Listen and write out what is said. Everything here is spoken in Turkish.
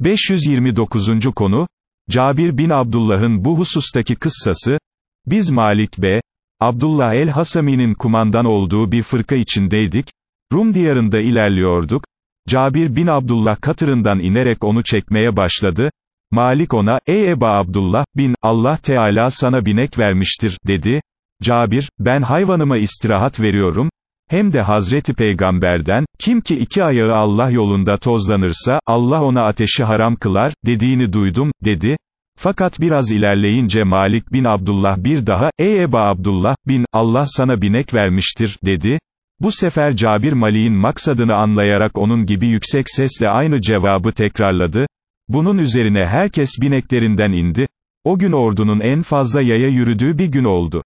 529. konu, Cabir bin Abdullah'ın bu husustaki kıssası, biz Malik B. Abdullah el-Hasami'nin kumandan olduğu bir fırka içindeydik, Rum diyarında ilerliyorduk, Cabir bin Abdullah katırından inerek onu çekmeye başladı, Malik ona, ey Eba Abdullah, bin, Allah Teala sana binek vermiştir, dedi, Cabir, ben hayvanıma istirahat veriyorum, hem de Hazreti Peygamberden, kim ki iki ayağı Allah yolunda tozlanırsa, Allah ona ateşi haram kılar, dediğini duydum, dedi. Fakat biraz ilerleyince Malik bin Abdullah bir daha, ey Eba Abdullah, bin, Allah sana binek vermiştir, dedi. Bu sefer Cabir Malik'in maksadını anlayarak onun gibi yüksek sesle aynı cevabı tekrarladı. Bunun üzerine herkes bineklerinden indi. O gün ordunun en fazla yaya yürüdüğü bir gün oldu.